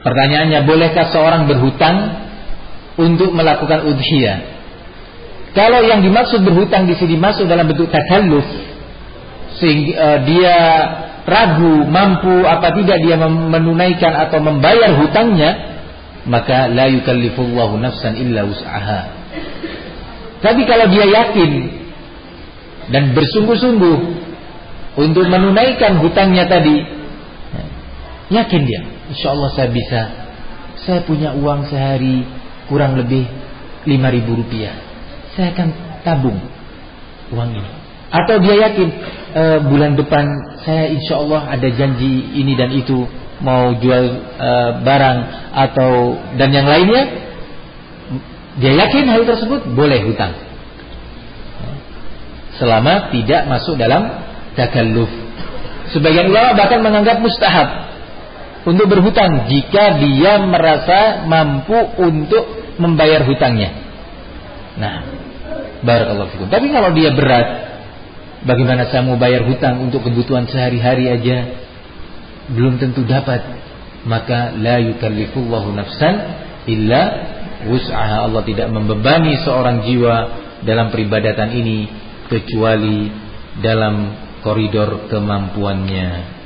Pertanyaannya, bolehkah seorang berhutang untuk melakukan udhiyah? Kalau yang dimaksud berhutang di sini masuk dalam bentuk takalluf, sehingga uh, dia ragu mampu apa tidak dia menunaikan atau membayar hutangnya, maka la yukallifullahu nafsan illa wus'aha. Tapi kalau dia yakin dan bersungguh-sungguh untuk menunaikan hutangnya tadi, yakin dia, insya Allah saya bisa. Saya punya uang sehari kurang lebih lima ribu rupiah. Saya akan tabung uang ini. Atau dia yakin e, bulan depan saya insya Allah ada janji ini dan itu mau jual e, barang atau dan yang lainnya dia yakin hal tersebut boleh hutang selama tidak masuk dalam takalluf sebagian ulama bahkan menganggap mustahab untuk berhutang jika dia merasa mampu untuk membayar hutangnya nah barakallahu fikum tapi kalau dia berat Bagaimana saya mau bayar hutang untuk kebutuhan sehari-hari aja belum tentu dapat. Maka la yukallifullahu nafsan illa wus'aha. Allah tidak membebani seorang jiwa dalam peribadatan ini kecuali dalam koridor kemampuannya.